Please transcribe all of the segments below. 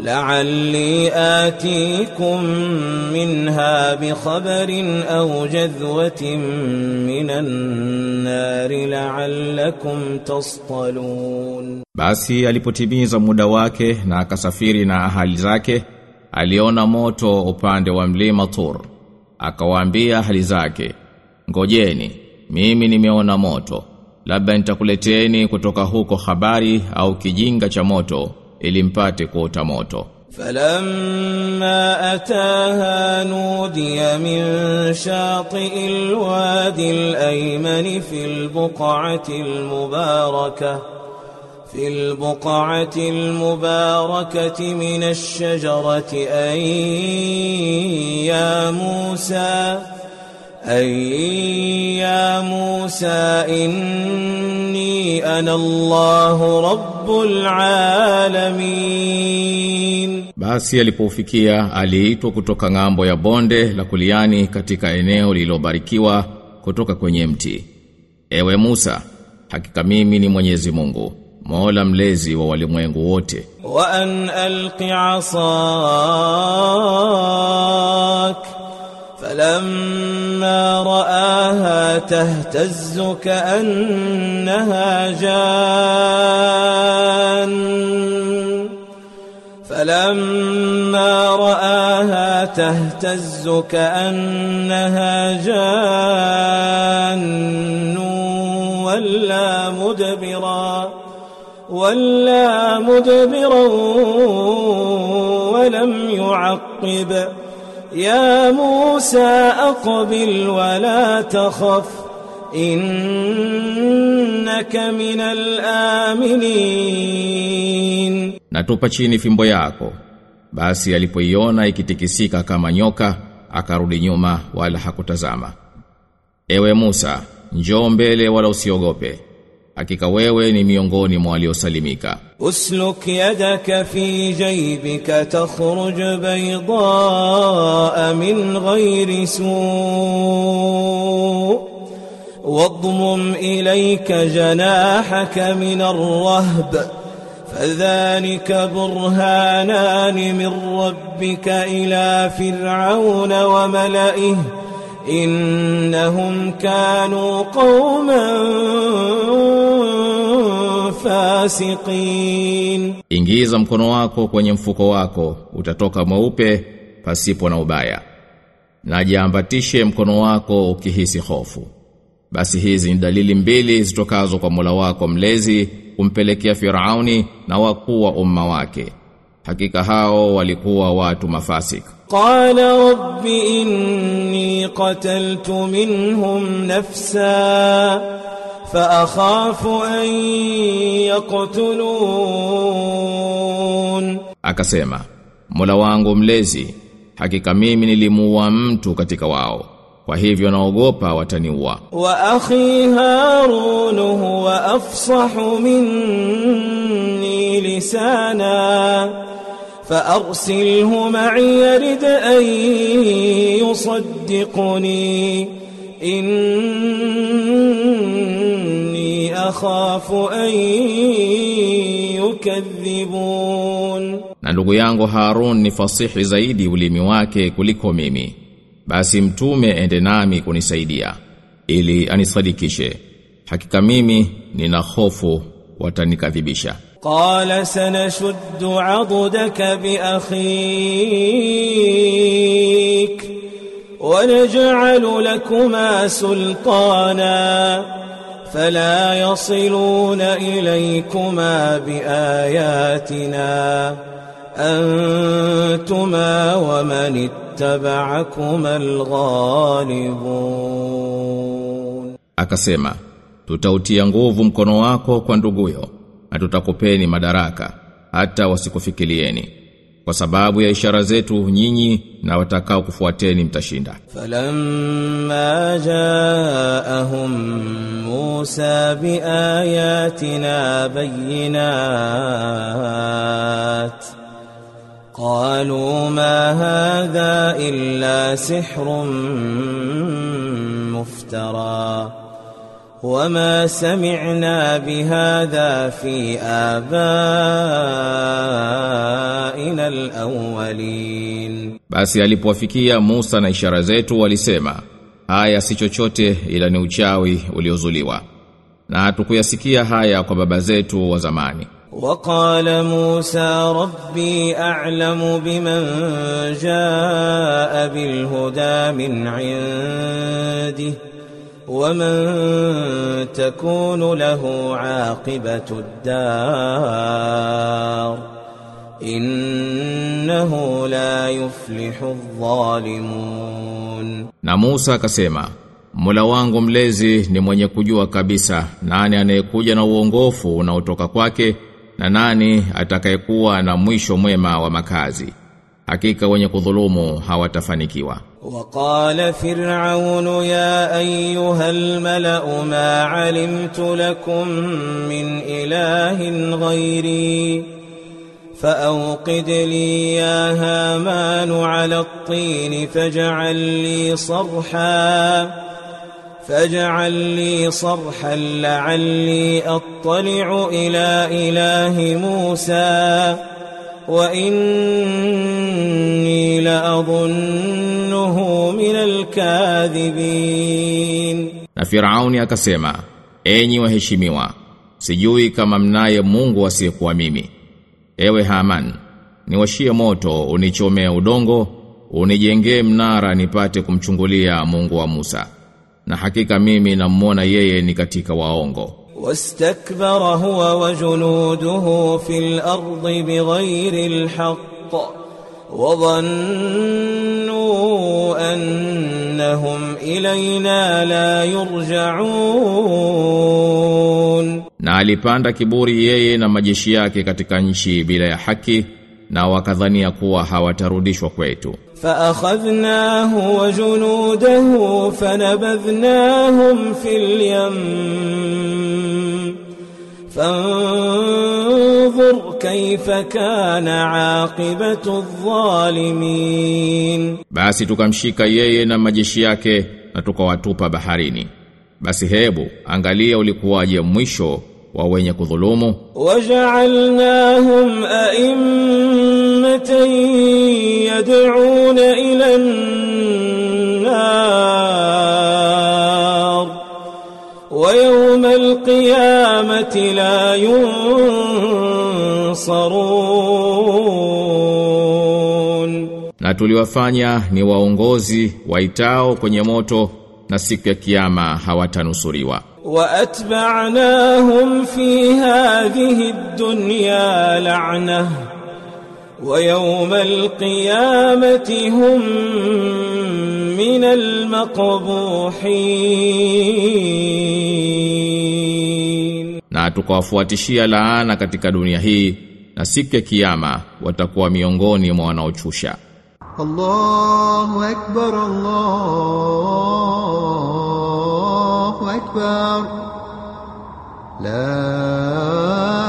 لعلي آتيكم منها بخبر أو جذوة من النار لعلكم تصطلون Basi alipotimiza muda wake na akasafiri na ahali zake, aliona moto upande wa mlima Tur. Akawaambia ahali zake, ngojeni, mimi nimeona moto. Labda nitakuleteni kutoka huko habari au kijinga cha moto Ili mpate kuota moto. فلما أتاها نودي من شاطئ الوادي الأيمن في البقعة المباركة في البقعة المباركة من الشجرة أي يا موسى أي يا موسى إني أنا الله رب العالمين Basi alipofikia aliitwa kutoka ngambo ya bonde la kuliani katika eneo lililobarikiwa kutoka kwenye mti. Ewe Musa, hakika mimi ni Mwenyezi Mungu, Mola mlezi wa walimwengu wote. وأن ألق عصاك فلما رآها تهتز كأنها جان. فلما رآها تهتز كأنها جان. ولا مدبرا ولا مدبرا ولم يعقب. يا موسى أقبل ولا تخف إنك من الآمنين Na tupa chini fimbo yako. Basi alipoiona ikitikisika kama nyoka, akarudi nyuma wala hakutazama. Ewe Musa, njoo mbele wala usiogope. Hakika wewe ni miongoni mwa waliosalimika. اسلك يدك في جيبك تخرج بيضاء من غير سوء واضمم إليك جناحك من الرهب فذلك برهانان من ربك إلى فرعون وملئه إنهم كانوا قوما fasiqin Ingiza mkono wako kwenye mfuko wako utatoka mweupe pasipo na ubaya. Na jiambatishe mkono wako ukihisi hofu. Basi hizi ni dalili mbili zitokazo kwa Mola wako mlezi kumpelekea Firauni na wakuu wa umma wake. Hakika hao walikuwa watu mafasik. Qala rabbi inni qataltu minhum nafsan faakhafu an يقتلون. Akasema Mola wangu mlezi, hakika mimi nilimuua mtu katika wao. Kwa hivyo naogopa wataniua. Wa akhi Harun huwa afsah minni lisana. Fa arsilhu ma'i yarid an yusaddiquni. In akhafu an yukadhibun, na ndugu yangu Harun ni fasihi zaidi ulimi wake kuliko mimi, basi mtume ende nami kunisaidia ili anisadikishe, hakika mimi nina hofu watanikadhibisha. Qala sanashuddu adudaka bi akhik wa naj'alu lakuma sultana. فلا يصلون إليكما بآياتنا أنتما ومن اتبعكما الغالبون Akasema, tutautia nguvu mkono wako kwa nduguyo na tutakupeni madaraka hata wasikufikilieni. kwa sababu ya ishara zetu nyinyi na watakao kufuateni mtashinda فلما جاءهم موسى بآياتنا بينات قالوا ما هذا إلا سحر مفترى وما سمعنا بهذا في آبائنا الأولين Basi alipowafikia Musa na ishara zetu walisema, haya si chochote ila ni uchawi uliozuliwa. Na hatukuyasikia haya kwa baba zetu wa zamani. وقال موسى ربي أعلم بمن جاء بالهدى من عنده ومن تكون له عاقبة الدار إنه لا يفلح الظالمون Na Musa akasema, Mola wangu mlezi ni mwenye kujua kabisa nani anayekuja na uongofu unaotoka kwake na nani atakayekuwa na mwisho mwema wa makazi. Hakika wenye kudhulumu hawatafanikiwa. وقال فرعون يا أيها الملأ ما علمت لكم من إله غيري فأوقد لي يا هامان على الطين فاجعل لي صرحا فاجعل لي صرحا لعلي أطلع إلى إله موسى وإني لأظنه من الكاذبين Na Firauni akasema, enyi waheshimiwa, sijui kama mnaye Mungu asiyekuwa mimi. Ewe Haman, niwashie moto, unichomea udongo, unijengee mnara nipate kumchungulia Mungu wa Musa. Na hakika mimi namuona yeye ni katika waongo. واستكبر هو وجنوده في الأرض بغير الحق وظنوا أنهم إلينا لا يرجعون Na alipanda kiburi yeye na majeshi yake katika nchi bila ya haki na wakadhania kuwa hawatarudishwa kwetu. فأخذناه وجنوده فنبذناهم في اليم فانظر كيف كان عاقبة الظالمين Basi tukamshika yeye na majeshi yake na tukawatupa baharini. Basi hebu angalia ulikuwaje mwisho wa wenye kudhulumu وجعلناهم أئمة يدعون إلى النار ويوم القيامة لا ينصرون na tuliwafanya ni waongozi waitao kwenye moto na siku ya kiyama hawatanusuriwa. وأتبعناهم في هذه الدنيا لعنة ويوم القيامة هم من المقبوحين Na tukawafuatishia laana katika dunia hii na siku ya kiyama watakuwa miongoni mwa wanaochusha. الله أكبر الله أكبر لا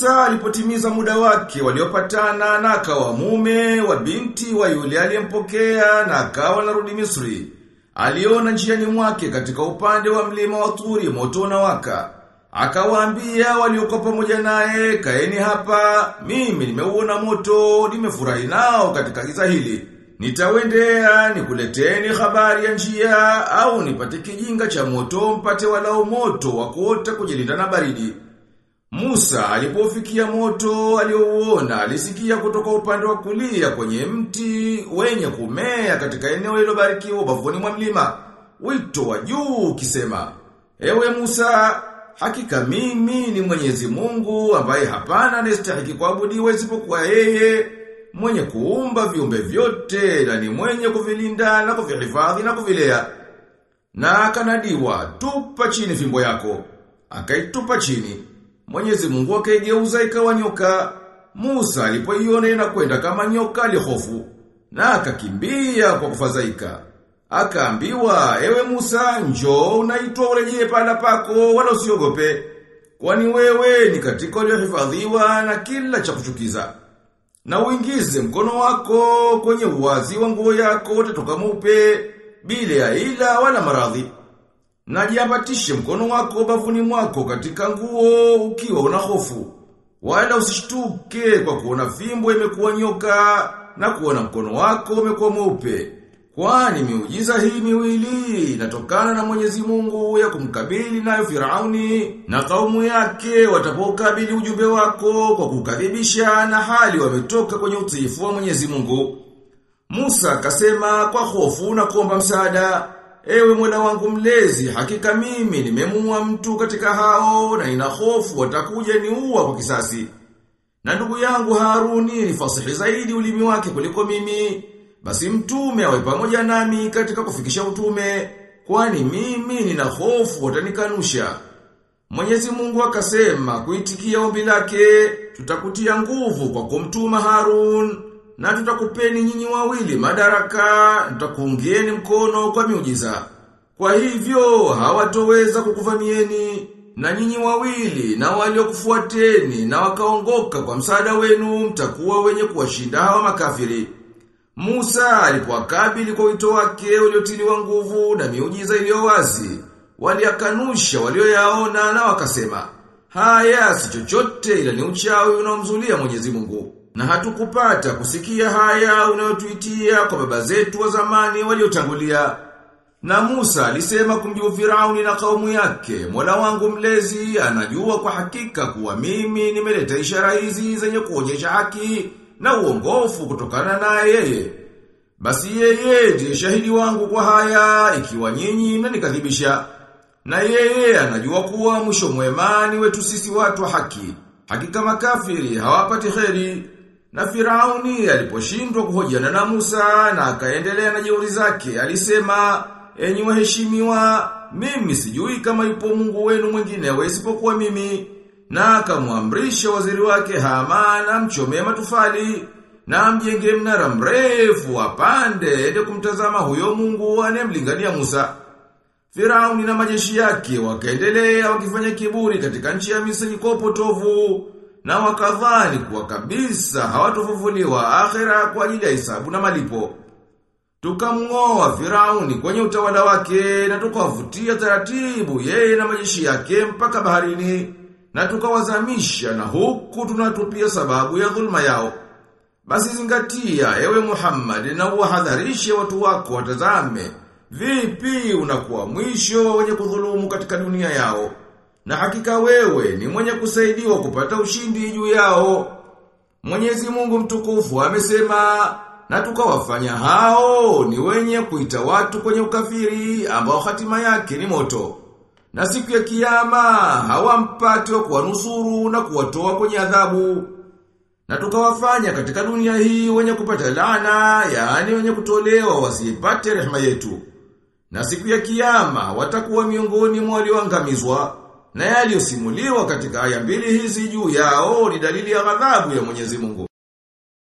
Musa alipotimiza muda wake waliopatana na akawa mume wa binti wa yule aliyempokea na akawa narudi Misri. Aliona njiani mwake katika upande wa mlima wa Turi moto unawaka. Akawaambia waliokuwa pamoja naye, kaeni hapa, mimi nimeuona moto, nimefurahi nao katika giza hili. Nitawendea, nikuleteni habari ya njia, au nipate kijinga cha moto, mpate walau moto wa kuota kujilinda na baridi. Musa alipofikia moto aliouona alisikia kutoka upande wa kulia kwenye mti wenye kumea katika eneo lililobarikiwa ubavuni mwa mlima. Wito wa juu ukisema, Ewe Musa, hakika mimi ni Mwenyezi Mungu ambaye hapana anastahili kuabudiwa isipokuwa yeye, mwenye kuumba viumbe vyote na ni mwenye kuvilinda na kuvihifadhi na kuvilea. Na akanadiwa, tupa chini fimbo yako. akaitupa chini. Mwenyezi Mungu akaigeuza ikawa nyoka. Musa alipoiona inakwenda kama nyoka alihofu na akakimbia kwa kufadhaika. Akaambiwa, ewe Musa, njoo unaitwa urejee pala pako wala usiogope. Kwani wewe ni katika uliohifadhiwa na kila cha kuchukiza. Na uingize mkono wako kwenye uwazi wa nguo yako utatoka mweupe bila ya ila wala maradhi. Na jiambatishe mkono wako bavuni mwako katika nguo ukiwa una hofu. Wala usishtuke kwa kuona fimbo imekuwa nyoka na kuona mkono wako umekuwa mweupe. Kwani miujiza hii miwili inatokana na Mwenyezi Mungu ya kumkabili nayo Firauni na kaumu yake watapokabili ujumbe wako kwa kukadhibisha na hali wametoka kwenye utiifu wa Mwenyezi Mungu. Musa akasema kwa hofu na kuomba msaada, ewe mwela wangu mlezi, hakika mimi nimemua mtu katika hao na ina hofu ni uwa kwa kisasi. Na ndugu yangu Haruni ni fasihi zaidi ulimi wake kuliko mimi. Basi mtume awe pamoja nami katika kufikisha utume, kwani mimi nina hofu watanikanusha. Mwenyezi Mungu akasema kuitikia ombi lake, tutakutia nguvu kwa kumtuma Harun na tutakupeni nyinyi wawili madaraka, tutakuungieni mkono kwa miujiza. Kwa hivyo hawatoweza kukuvamieni na nyinyi wawili na waliokufuateni na wakaongoka kwa msaada wenu mtakuwa wenye kuwashinda hawa makafiri. Musa alipowakabili kwa wito wake uliotiliwa nguvu na miujiza iliyo wazi, waliakanusha walioyaona na wakasema, haya si chochote ila ni uchawi unaomzulia Mwenyezi Mungu. Na hatukupata kusikia haya unayotuitia kwa baba zetu wa zamani waliotangulia. Na Musa alisema kumjibu Firauni na kaumu yake, Mola wangu mlezi anajua kwa hakika kuwa mimi nimeleta ishara hizi zenye kuonyesha haki na uongofu kutokana na yeye. Basi yeye ndiye shahidi wangu kwa haya ikiwa nyinyi mnanikadhibisha. Na yeye anajua kuwa mwisho mwema ni wetu sisi watu wa haki. Hakika makafiri hawapati kheri. Na Firauni aliposhindwa kuhojiana na Musa na akaendelea na jeuri zake, alisema, "Enyi waheshimiwa, mimi sijui kama yupo Mungu wenu mwingine isipokuwa mimi." Na akamwamrisha waziri wake Haman amchomee matufali na amjenge mnara mrefu apande ende kumtazama huyo Mungu anemlingania Musa. Firauni na majeshi yake wakaendelea wakifanya kiburi katika nchi ya Misri kwa upotovu na wakadhani kuwa kabisa hawatofufuliwa akhira kwa ajili ya hisabu na malipo. Tukamngoa Firauni kwenye utawala wake na tukawavutia taratibu yeye na majeshi yake mpaka baharini na tukawazamisha na huku tunatupia sababu ya dhulma yao. Basi zingatia ewe Muhammad na uwahadharishe watu wako watazame vipi unakuwa mwisho wenye kudhulumu katika dunia yao. Na hakika wewe ni mwenye kusaidiwa kupata ushindi juu yao. Mwenyezi Mungu mtukufu amesema na tukawafanya hao ni wenye kuita watu kwenye ukafiri ambao hatima yake ni moto. Na siku ya kiyama hawampati wa kuwanusuru na kuwatoa kwenye adhabu. Na tukawafanya katika dunia hii wenye kupata laana, yaani wenye kutolewa wasipate rehema yetu. Na siku ya kiyama watakuwa miongoni mwa walioangamizwa. Na yaliyosimuliwa katika aya mbili hizi juu yao ni dalili ya ghadhabu ya Mwenyezi Mungu.